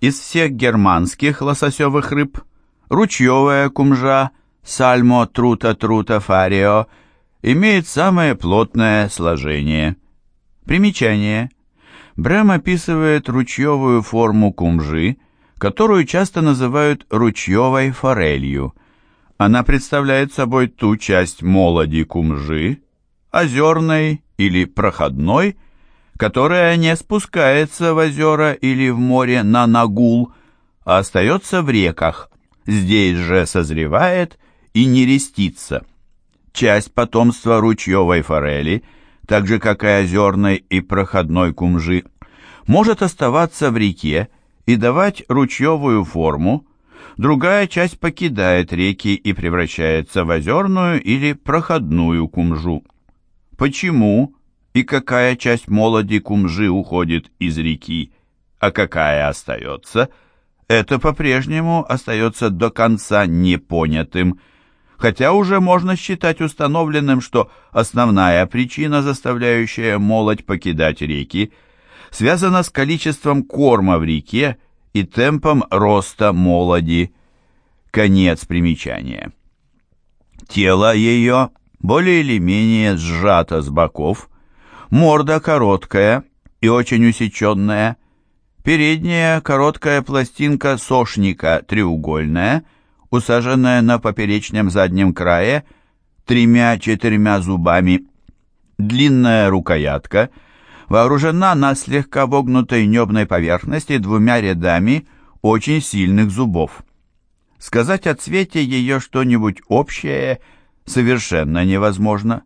Из всех германских лососевых рыб ручьевая кумжа сальмо трута трута фарио имеет самое плотное сложение. Примечание. Брэм описывает ручьевую форму кумжи, которую часто называют ручьевой форелью. Она представляет собой ту часть молоди кумжи, озерной или проходной, которая не спускается в озера или в море на нагул, а остается в реках, здесь же созревает и нерестится. Часть потомства ручьевой форели, так же как и озерной и проходной кумжи, может оставаться в реке и давать ручьевую форму, другая часть покидает реки и превращается в озерную или проходную кумжу. Почему и какая часть молоди кумжи уходит из реки, а какая остается, это по-прежнему остается до конца непонятым, хотя уже можно считать установленным, что основная причина, заставляющая молодь покидать реки, связана с количеством корма в реке и темпом роста молоди. Конец примечания. Тело ее более или менее сжато с боков, морда короткая и очень усеченная, передняя короткая пластинка сошника треугольная, усаженная на поперечном заднем крае тремя-четырьмя зубами, длинная рукоятка, вооружена на слегка вогнутой небной поверхности двумя рядами очень сильных зубов. Сказать о цвете ее что-нибудь общее совершенно невозможно.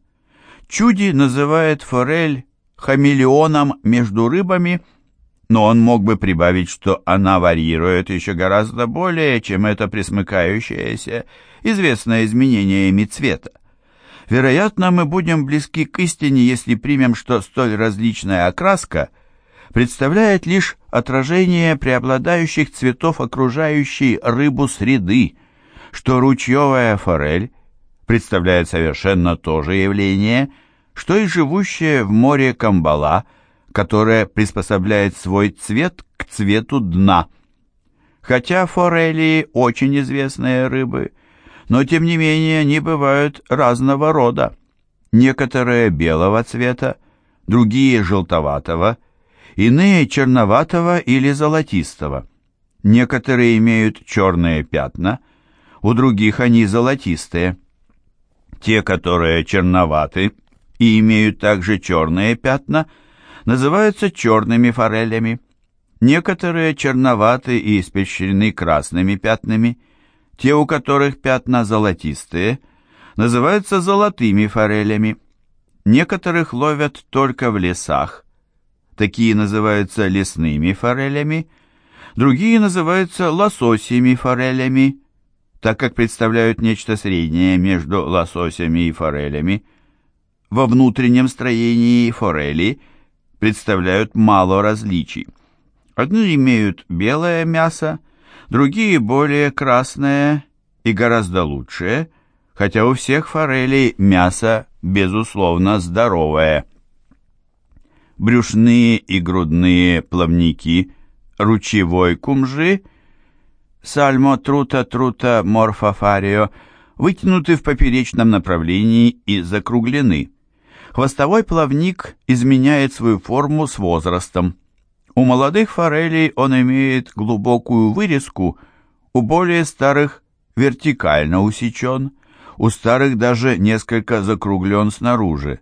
Чуди называет форель хамелеоном между рыбами, но он мог бы прибавить, что она варьирует еще гораздо более, чем это присмыкающееся, известное изменениями цвета. Вероятно, мы будем близки к истине, если примем, что столь различная окраска представляет лишь отражение преобладающих цветов окружающей рыбу среды, что ручьевая форель представляет совершенно то же явление, что и живущая в море камбала, которая приспособляет свой цвет к цвету дна. Хотя форели очень известные рыбы, но тем не менее они бывают разного рода. Некоторые белого цвета, другие желтоватого, иные черноватого или золотистого. Некоторые имеют черные пятна, у других они золотистые. Те, которые черноваты и имеют также черные пятна, называются черными форелями. Некоторые черноваты и испещрены красными пятнами. Те, у которых пятна золотистые, называются золотыми форелями. Некоторых ловят только в лесах. Такие называются лесными форелями, другие называются лососями форелями, так как представляют нечто среднее между лососями и форелями. Во внутреннем строении форели представляют мало различий. Одни имеют белое мясо, другие более красное и гораздо лучшее, хотя у всех форелей мясо, безусловно, здоровое. Брюшные и грудные плавники ручевой кумжи – сальмо трута трута морфофарио вытянуты в поперечном направлении и закруглены. Хвостовой плавник изменяет свою форму с возрастом. У молодых форелей он имеет глубокую вырезку, у более старых вертикально усечен, у старых даже несколько закруглен снаружи.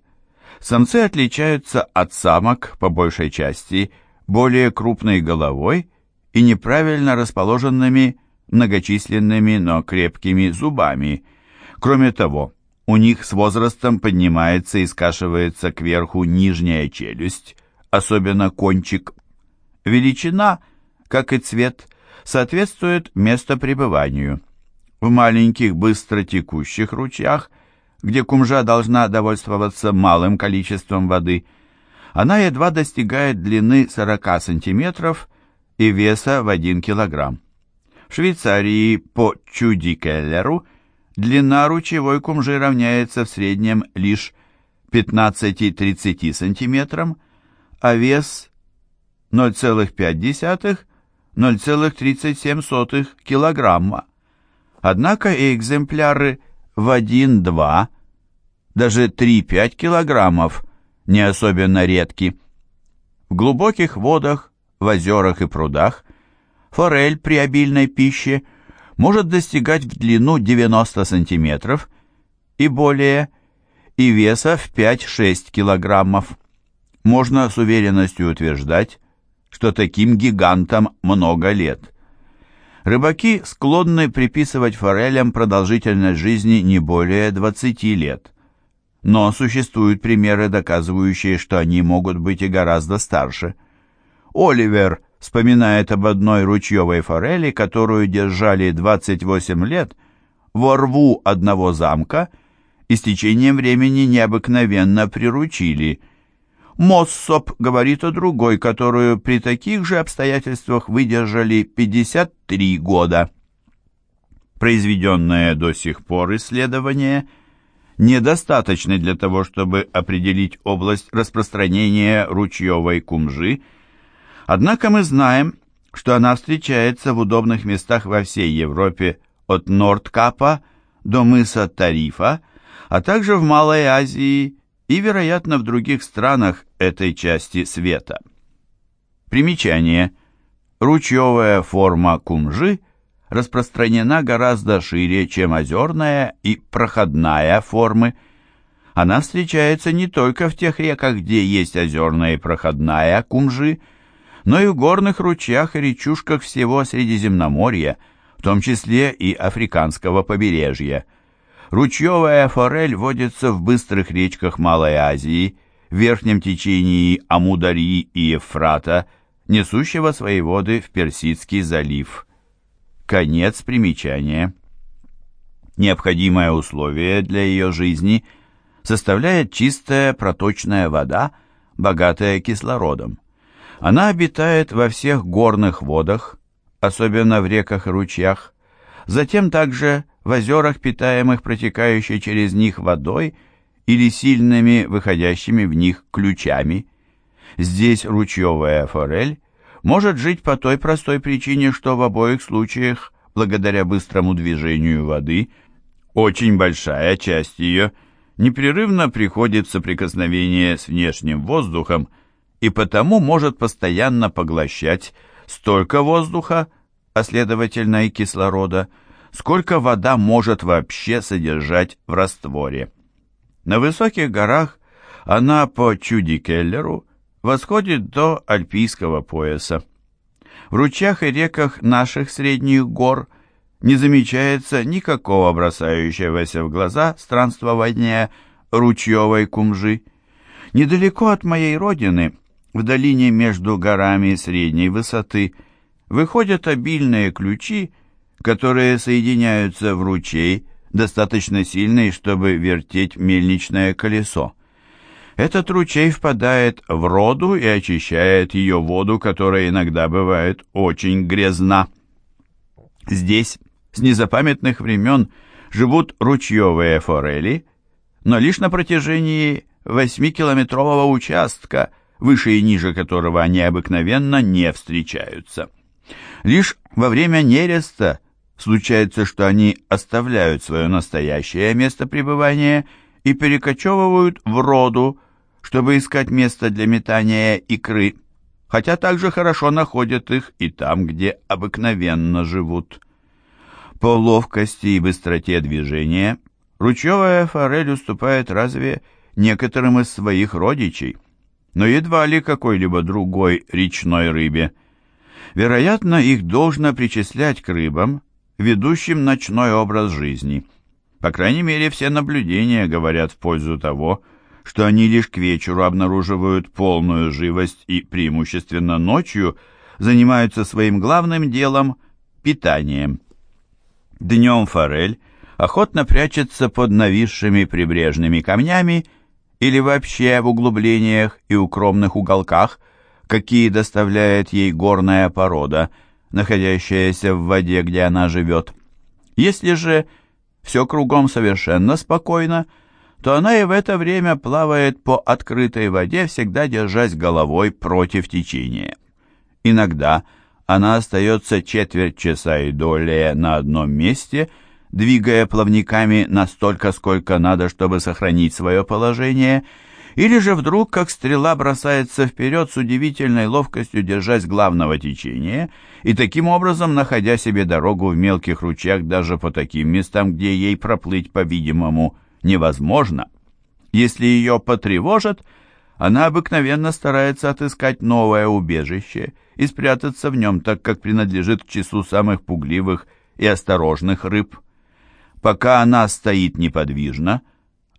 Самцы отличаются от самок, по большей части, более крупной головой и неправильно расположенными многочисленными, но крепкими зубами. Кроме того, у них с возрастом поднимается и скашивается кверху нижняя челюсть, особенно кончик. Величина, как и цвет, соответствует местопребыванию. В маленьких быстро текущих ручьях, где кумжа должна довольствоваться малым количеством воды, она едва достигает длины 40 сантиметров и веса в 1 килограмм. В Швейцарии по Чуди-Келлеру длина ручевой кумжи равняется в среднем лишь 15-30 сантиметрам, а вес 0,5 0,37 килограмма. Однако и экземпляры в 1-2, даже 3-5 килограммов не особенно редки. В глубоких водах, в озерах и прудах форель при обильной пище может достигать в длину 90 сантиметров и более, и веса в 5-6 килограммов. Можно с уверенностью утверждать, что таким гигантам много лет. Рыбаки склонны приписывать форелям продолжительность жизни не более 20 лет. Но существуют примеры, доказывающие, что они могут быть и гораздо старше. Оливер вспоминает об одной ручьевой форели, которую держали 28 лет во рву одного замка и с течением времени необыкновенно приручили – Моссоп говорит о другой, которую при таких же обстоятельствах выдержали 53 года. Произведенное до сих пор исследование недостаточно для того, чтобы определить область распространения ручьевой кумжи, однако мы знаем, что она встречается в удобных местах во всей Европе от Нордкапа до мыса Тарифа, а также в Малой Азии и, вероятно, в других странах этой части света. Примечание. Ручьевая форма кумжи распространена гораздо шире, чем озерная и проходная формы. Она встречается не только в тех реках, где есть озерная и проходная кумжи, но и в горных ручьях и речушках всего Средиземноморья, в том числе и африканского побережья. Ручьевая форель водится в быстрых речках Малой Азии, в верхнем течении Амудари и Ефрата, несущего свои воды в Персидский залив. Конец примечания. Необходимое условие для ее жизни составляет чистая проточная вода, богатая кислородом. Она обитает во всех горных водах, особенно в реках и ручьях, затем также в озерах, питаемых протекающей через них водой или сильными выходящими в них ключами. Здесь ручьевая форель может жить по той простой причине, что в обоих случаях, благодаря быстрому движению воды, очень большая часть ее непрерывно приходит в соприкосновение с внешним воздухом и потому может постоянно поглощать столько воздуха, а следовательно и кислорода, сколько вода может вообще содержать в растворе. На высоких горах она по Чуди-Келлеру восходит до Альпийского пояса. В ручьях и реках наших средних гор не замечается никакого бросающегося в глаза странствования ручьевой кумжи. Недалеко от моей родины, в долине между горами средней высоты, выходят обильные ключи которые соединяются в ручей, достаточно сильный, чтобы вертеть мельничное колесо. Этот ручей впадает в роду и очищает ее воду, которая иногда бывает очень грязна. Здесь с незапамятных времен живут ручьевые форели, но лишь на протяжении 8-километрового участка, выше и ниже которого они обыкновенно не встречаются. Лишь во время нереста Случается, что они оставляют свое настоящее место пребывания и перекочевывают в роду, чтобы искать место для метания икры, хотя также хорошо находят их и там, где обыкновенно живут. По ловкости и быстроте движения ручьевая форель уступает разве некоторым из своих родичей, но едва ли какой-либо другой речной рыбе. Вероятно, их должно причислять к рыбам, ведущим ночной образ жизни. По крайней мере, все наблюдения говорят в пользу того, что они лишь к вечеру обнаруживают полную живость и преимущественно ночью занимаются своим главным делом – питанием. Днем форель охотно прячется под нависшими прибрежными камнями или вообще в углублениях и укромных уголках, какие доставляет ей горная порода – находящаяся в воде, где она живет. Если же все кругом совершенно спокойно, то она и в это время плавает по открытой воде, всегда держась головой против течения. Иногда она остается четверть часа и долее на одном месте, двигая плавниками настолько, сколько надо, чтобы сохранить свое положение, или же вдруг, как стрела, бросается вперед с удивительной ловкостью, держась главного течения, и таким образом находя себе дорогу в мелких ручьях даже по таким местам, где ей проплыть, по-видимому, невозможно. Если ее потревожат, она обыкновенно старается отыскать новое убежище и спрятаться в нем, так как принадлежит к числу самых пугливых и осторожных рыб. Пока она стоит неподвижно,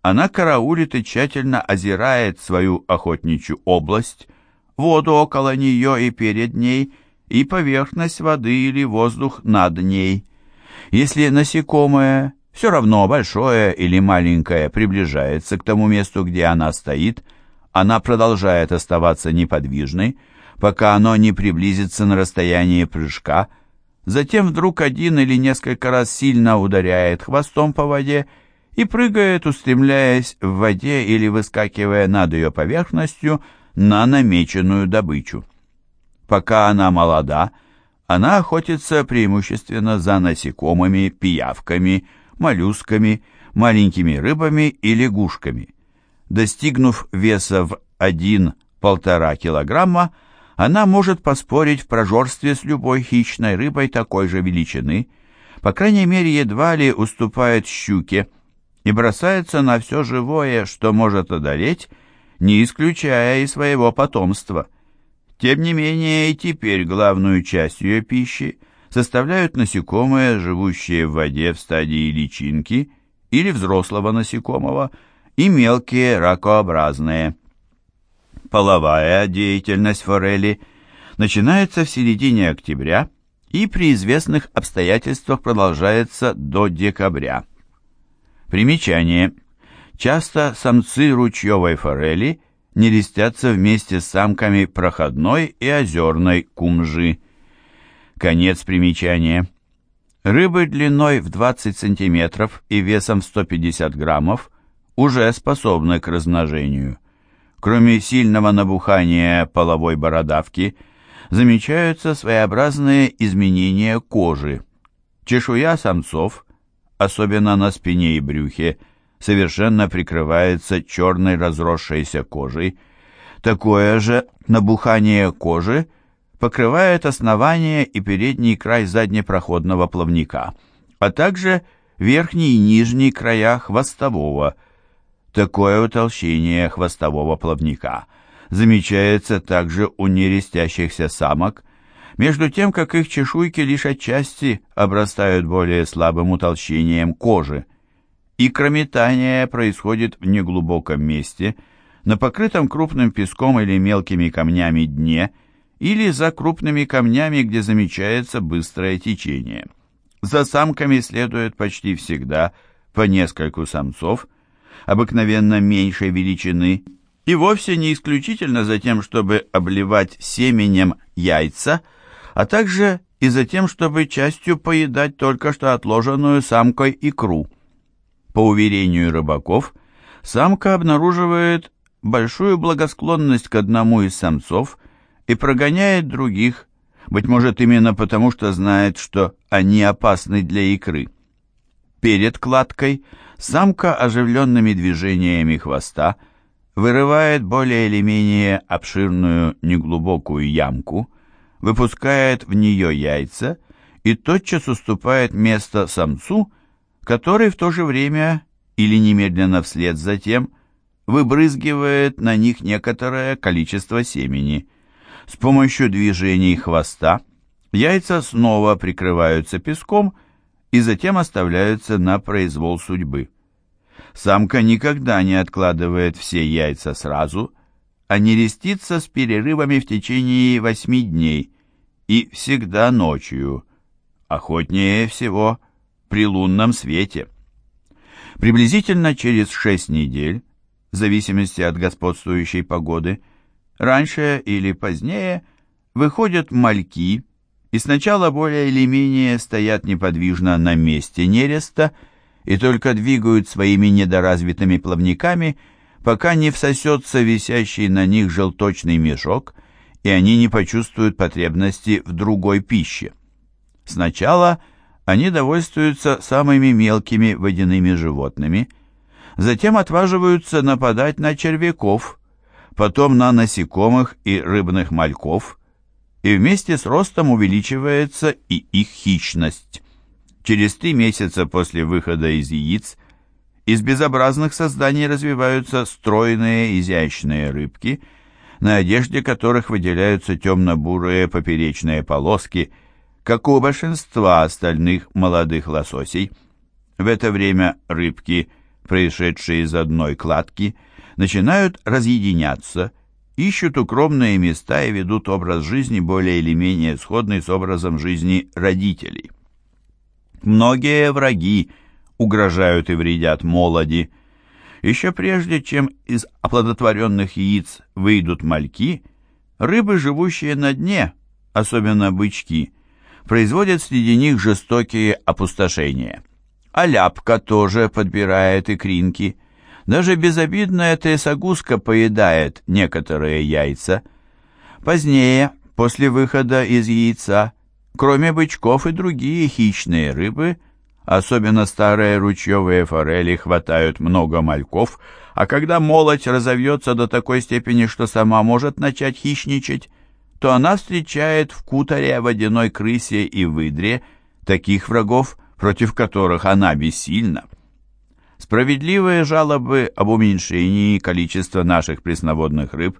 она караулит и тщательно озирает свою охотничью область, воду около нее и перед ней, и поверхность воды или воздух над ней. Если насекомое, все равно большое или маленькое, приближается к тому месту, где она стоит, она продолжает оставаться неподвижной, пока оно не приблизится на расстояние прыжка, затем вдруг один или несколько раз сильно ударяет хвостом по воде и прыгает, устремляясь в воде или выскакивая над ее поверхностью на намеченную добычу. Пока она молода, она охотится преимущественно за насекомыми, пиявками, моллюсками, маленькими рыбами и лягушками. Достигнув веса в 1-1,5 килограмма, она может поспорить в прожорстве с любой хищной рыбой такой же величины, по крайней мере едва ли уступает щуке, и бросается на все живое, что может одолеть, не исключая и своего потомства. Тем не менее, и теперь главную часть ее пищи составляют насекомые, живущие в воде в стадии личинки или взрослого насекомого, и мелкие ракообразные. Половая деятельность форели начинается в середине октября и при известных обстоятельствах продолжается до декабря. Примечание. Часто самцы ручьевой форели нерестятся вместе с самками проходной и озерной кумжи. Конец примечания. Рыбы длиной в 20 см и весом в 150 граммов уже способны к размножению. Кроме сильного набухания половой бородавки, замечаются своеобразные изменения кожи. Чешуя самцов особенно на спине и брюхе, совершенно прикрывается черной разросшейся кожей. Такое же набухание кожи покрывает основание и передний край заднепроходного плавника, а также верхний и нижний края хвостового. Такое утолщение хвостового плавника замечается также у нерестящихся самок, между тем как их чешуйки лишь отчасти обрастают более слабым утолщением кожи. Икрометание происходит в неглубоком месте, на покрытом крупным песком или мелкими камнями дне, или за крупными камнями, где замечается быстрое течение. За самками следует почти всегда по нескольку самцов, обыкновенно меньшей величины, и вовсе не исключительно за тем, чтобы обливать семенем яйца – а также и за тем, чтобы частью поедать только что отложенную самкой икру. По уверению рыбаков, самка обнаруживает большую благосклонность к одному из самцов и прогоняет других, быть может именно потому, что знает, что они опасны для икры. Перед кладкой самка оживленными движениями хвоста вырывает более или менее обширную неглубокую ямку – выпускает в нее яйца и тотчас уступает место самцу, который в то же время или немедленно вслед за тем выбрызгивает на них некоторое количество семени. С помощью движений хвоста яйца снова прикрываются песком затем оставляются на произвол судьбы. Самка никогда не откладывает все яйца сразу, а не рестится с перерывами в течение восьми дней и всегда ночью, охотнее всего при лунном свете. Приблизительно через шесть недель, в зависимости от господствующей погоды, раньше или позднее выходят мальки и сначала более или менее стоят неподвижно на месте нереста и только двигают своими недоразвитыми плавниками, пока не всосется висящий на них желточный мешок и они не почувствуют потребности в другой пище. Сначала они довольствуются самыми мелкими водяными животными, затем отваживаются нападать на червяков, потом на насекомых и рыбных мальков, и вместе с ростом увеличивается и их хищность. Через три месяца после выхода из яиц из безобразных созданий развиваются стройные изящные рыбки, на одежде которых выделяются темно-бурые поперечные полоски, как у большинства остальных молодых лососей. В это время рыбки, происшедшие из одной кладки, начинают разъединяться, ищут укромные места и ведут образ жизни более или менее сходный с образом жизни родителей. Многие враги угрожают и вредят молоди. Еще прежде, чем из оплодотворенных яиц выйдут мальки, рыбы, живущие на дне, особенно бычки, производят среди них жестокие опустошения. А ляпка тоже подбирает икринки. Даже безобидная тесагуска поедает некоторые яйца. Позднее, после выхода из яйца, Кроме бычков и другие хищные рыбы, особенно старые ручьевые форели, хватают много мальков, а когда молоть разовьется до такой степени, что сама может начать хищничать, то она встречает в куторе, водяной крысе и выдре таких врагов, против которых она бессильна. Справедливые жалобы об уменьшении количества наших пресноводных рыб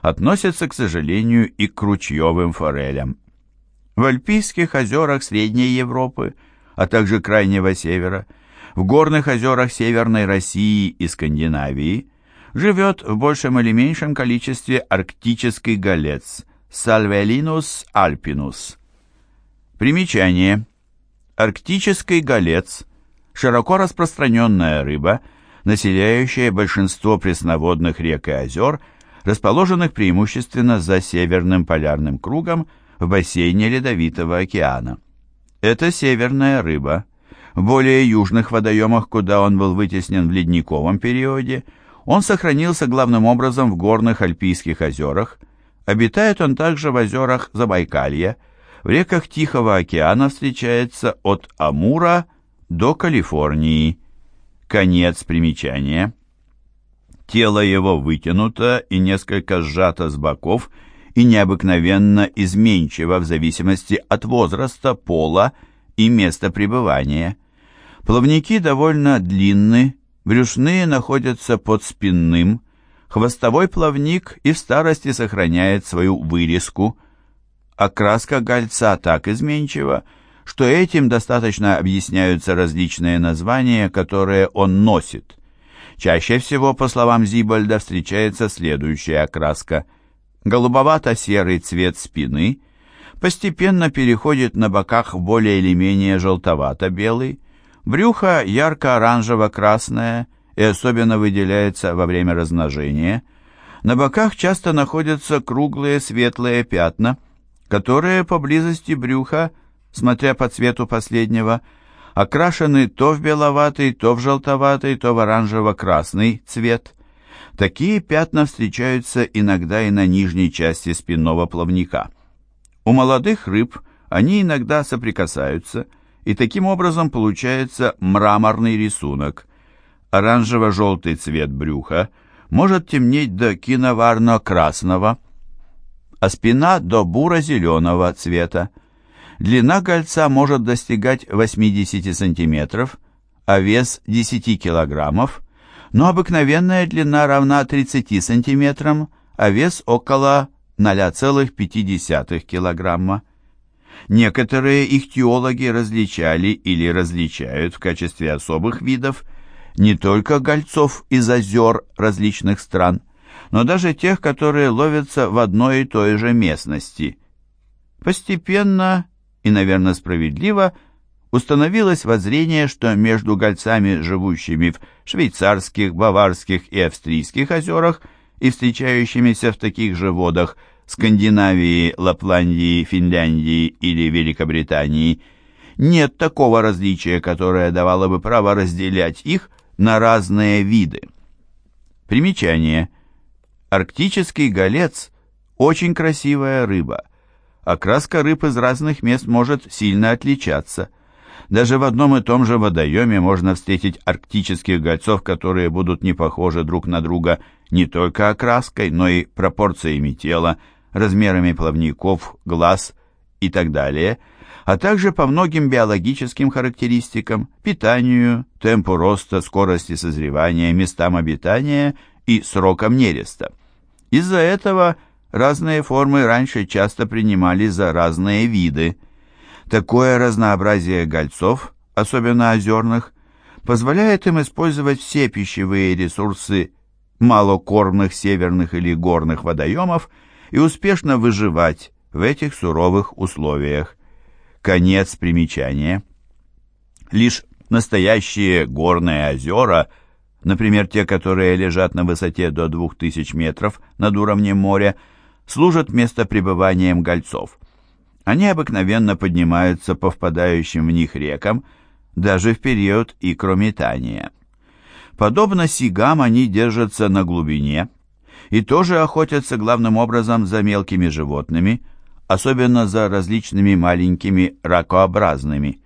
относятся, к сожалению, и к ручьевым форелям. В Альпийских озерах Средней Европы, а также Крайнего Севера, в горных озерах Северной России и Скандинавии живет в большем или меньшем количестве арктический голец Salvelinus alpinus. Примечание. Арктический голец – широко распространенная рыба, населяющая большинство пресноводных рек и озер, расположенных преимущественно за северным полярным кругом в бассейне Ледовитого океана. Это северная рыба. В более южных водоемах, куда он был вытеснен в ледниковом периоде, он сохранился главным образом в горных Альпийских озерах. Обитает он также в озерах Забайкалья. В реках Тихого океана встречается от Амура до Калифорнии. Конец примечания. Тело его вытянуто и несколько сжато с боков – и необыкновенно изменчиво в зависимости от возраста, пола и места пребывания. Плавники довольно длинны, брюшные находятся под спинным, хвостовой плавник и в старости сохраняет свою вырезку. Окраска гольца так изменчива, что этим достаточно объясняются различные названия, которые он носит. Чаще всего, по словам Зибальда, встречается следующая окраска – голубовато-серый цвет спины постепенно переходит на боках в более или менее желтовато-белый, брюхо ярко-оранжево-красное и особенно выделяется во время размножения. На боках часто находятся круглые светлые пятна, которые поблизости брюха, смотря по цвету последнего, окрашены то в беловатый, то в желтоватый, то в оранжево-красный цвет. Такие пятна встречаются иногда и на нижней части спинного плавника. У молодых рыб они иногда соприкасаются, и таким образом получается мраморный рисунок. Оранжево-желтый цвет брюха может темнеть до киноварно-красного, а спина до буро-зеленого цвета. Длина кольца может достигать 80 см, а вес 10 килограммов – но обыкновенная длина равна 30 сантиметрам, а вес около 0,5 килограмма. Некоторые ихтиологи различали или различают в качестве особых видов не только гольцов из озер различных стран, но даже тех, которые ловятся в одной и той же местности. Постепенно и, наверное, справедливо – установилось воззрение, что между гольцами, живущими в швейцарских, баварских и австрийских озерах и встречающимися в таких же водах Скандинавии, Лапландии, Финляндии или Великобритании, нет такого различия, которое давало бы право разделять их на разные виды. Примечание. Арктический голец очень красивая рыба. Окраска рыб из разных мест может сильно отличаться. Даже в одном и том же водоеме можно встретить арктических гольцов, которые будут не похожи друг на друга не только окраской, но и пропорциями тела, размерами плавников, глаз и так далее, а также по многим биологическим характеристикам, питанию, темпу роста, скорости созревания, местам обитания и срокам нереста. Из-за этого разные формы раньше часто принимали за разные виды. Такое разнообразие гольцов, особенно озерных, позволяет им использовать все пищевые ресурсы малокормных северных или горных водоемов и успешно выживать в этих суровых условиях. Конец примечания. Лишь настоящие горные озера, например, те, которые лежат на высоте до 2000 метров над уровнем моря, служат местопребыванием гольцов. Они обыкновенно поднимаются по впадающим в них рекам, даже в период икрометания. Подобно сигам они держатся на глубине и тоже охотятся главным образом за мелкими животными, особенно за различными маленькими ракообразными.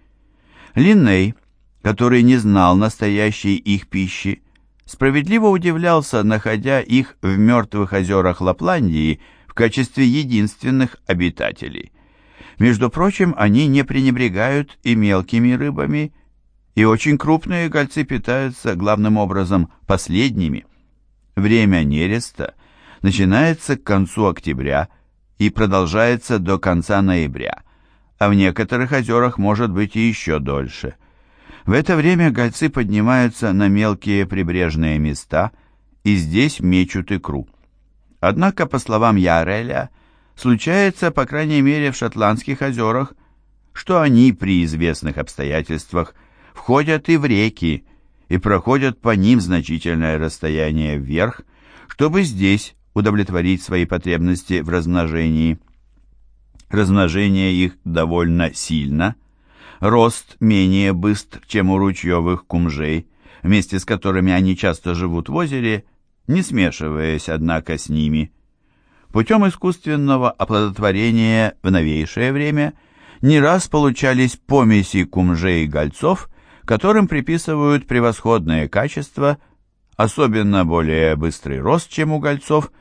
Линней, который не знал настоящей их пищи, справедливо удивлялся, находя их в мертвых озерах Лапландии в качестве единственных обитателей. Между прочим, они не пренебрегают и мелкими рыбами, и очень крупные гольцы питаются главным образом последними. Время нереста начинается к концу октября и продолжается до конца ноября, а в некоторых озерах может быть и еще дольше. В это время гольцы поднимаются на мелкие прибрежные места и здесь мечут икру. Однако, по словам Яреля, случается, по крайней мере, в Шотландских озерах, что они при известных обстоятельствах входят и в реки и проходят по ним значительное расстояние вверх, чтобы здесь удовлетворить свои потребности в размножении. Размножение их довольно сильно, рост менее быстр, чем у ручьевых кумжей, вместе с которыми они часто живут в озере, не смешиваясь, однако, с ними. Путем искусственного оплодотворения в новейшее время не раз получались помеси кумжей и гольцов, которым приписывают превосходные качества, особенно более быстрый рост, чем у гольцов,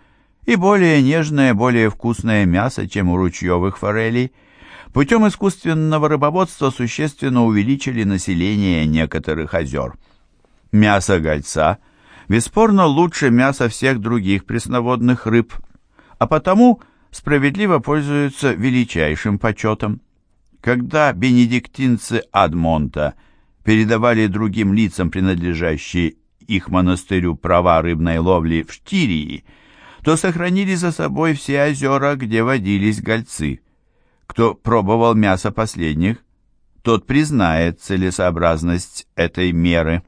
и более нежное, более вкусное мясо, чем у ручьевых форелей. Путем искусственного рыбоводства существенно увеличили население некоторых озер. Мясо гольца – бесспорно лучше мяса всех других пресноводных рыб, а потому справедливо пользуются величайшим почетом. Когда бенедиктинцы Адмонта передавали другим лицам, принадлежащие их монастырю, права рыбной ловли в Штирии, то сохранили за собой все озера, где водились гольцы. Кто пробовал мясо последних, тот признает целесообразность этой меры.